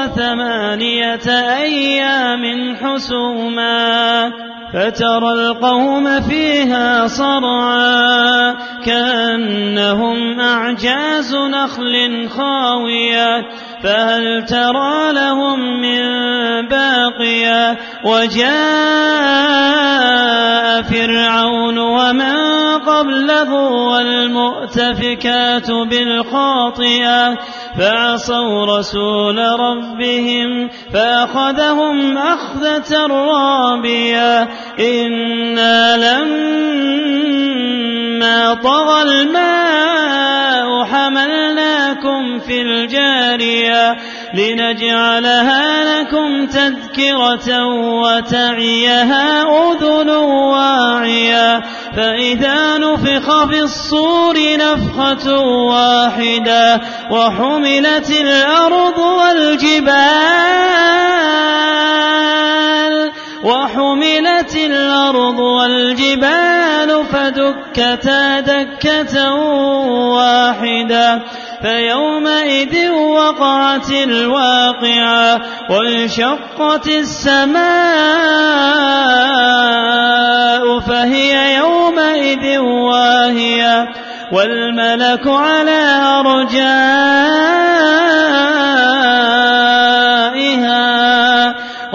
وثمانية أيام حسوما فترى القوم فيها صرعا كأنهم أعجاز نخل خاوية فهل ترى لهم من باقية وجاء فرعون ومن قبله والمؤتفكات بالخاطئة فعصوا رسول ربهم فأخذهم أخذة رابية إنا لما طغى الماء حملناكم في الجارية لنجعلها لكم تذكرة وتعيها أذن واعية. فإذا نفخ في الصور نفخة واحدة وحملت الأرض والجبال وحملت الأرض والجبال فدكتا دكة واحدة فيومئذ وقعت الواقعة وانشقت السماء فهي يومئذ واهية والملك على أرجائها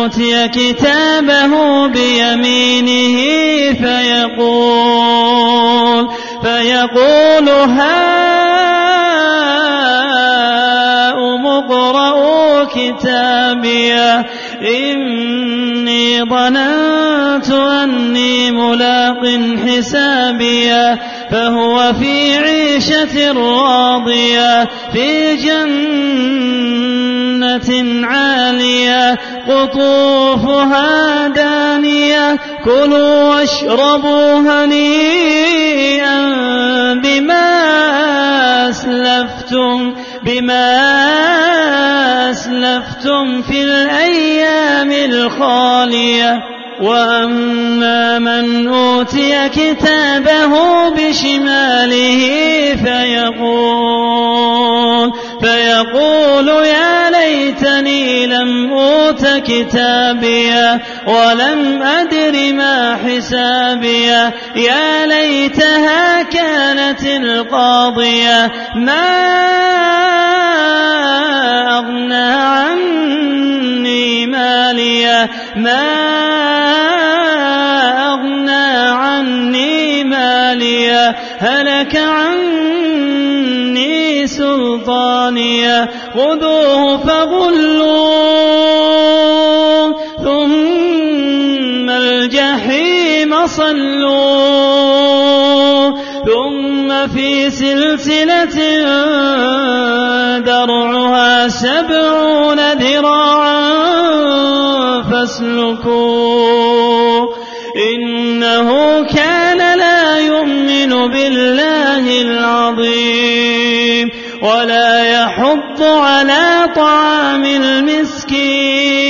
أوتي كتابه بيمينه فيقول فيقول هاؤم اقرءوا كتابيه إني ظننت أني ملاق حسابيه فهو في عيشة راضية في جنة عالية. قطوفها دانية كلوا واشربوا هنيئا بما أسلفتم بما أسلفتم في الأيام الخالية. وأما من أوتي كتابه بشماله فيقول فيقول أوت كتابية ولم أدر ما حسابية. يا ليتها كانت القاضية. ما أغنى عني مالية. ما أغنى عني مالية. هلك عني سلطانية. خذوه فغلوه. الجحيم صلوه ثم في سلسلة درعها سبعون ذراعا فاسلكوه إنه كان لا يؤمن بالله العظيم. ولا يحض على طعام المسكين.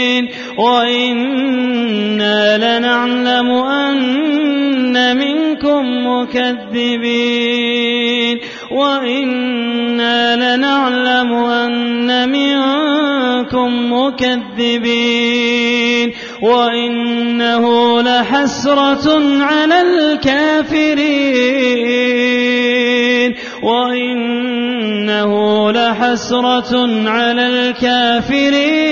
وإنا لنعلم أن منكم مكذبين وإنا لنعلم أن منكم مكذبين وإنه لحسرة على الكافرين وإنه لحسرة على الكافرين